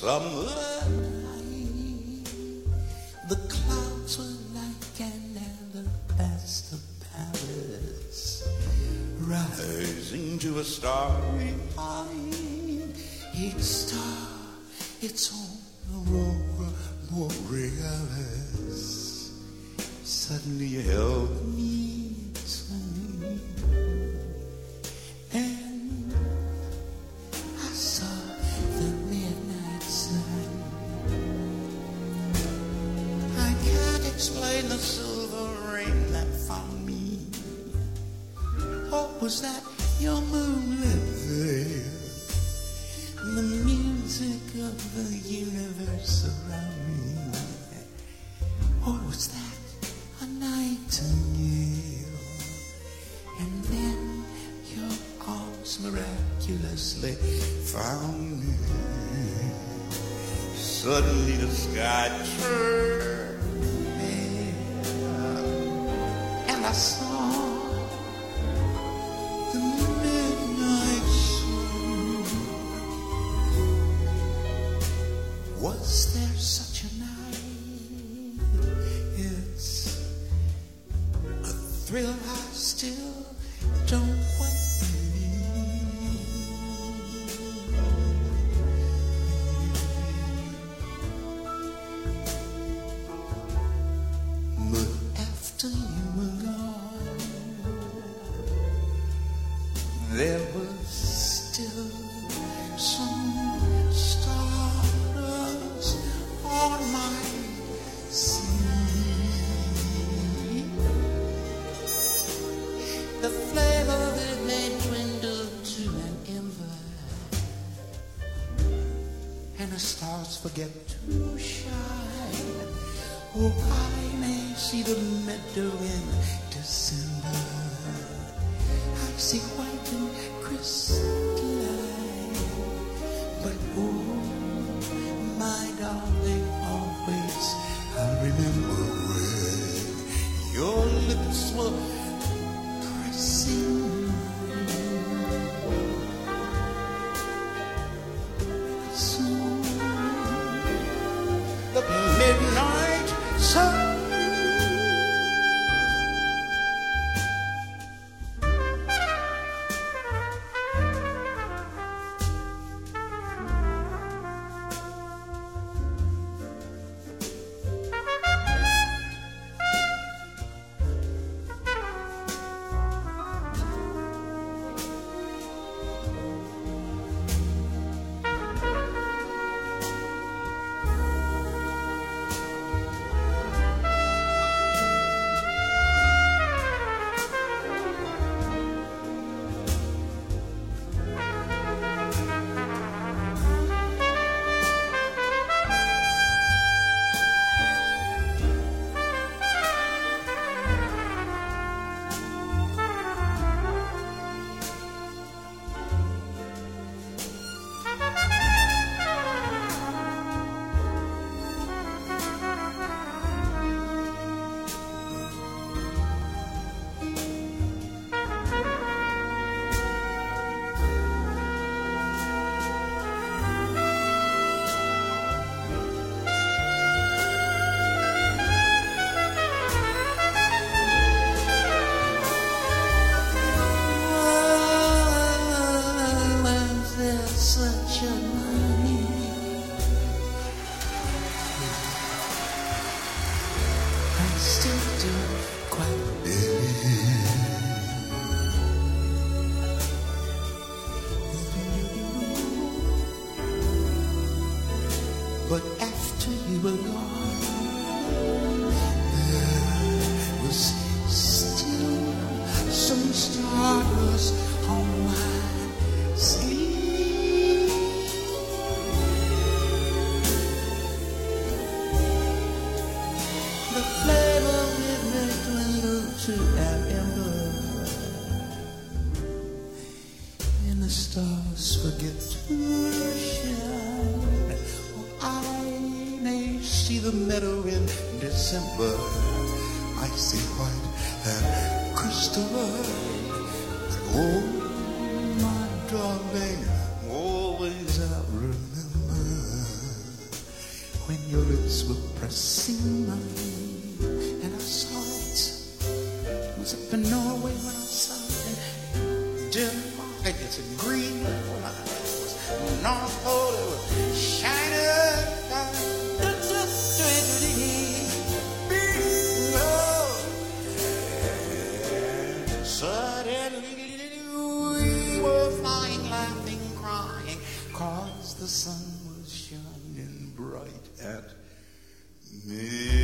Someone the clouds were like an alabaster palace, rising to a starry eye. Each star, it's doing. Bright at me.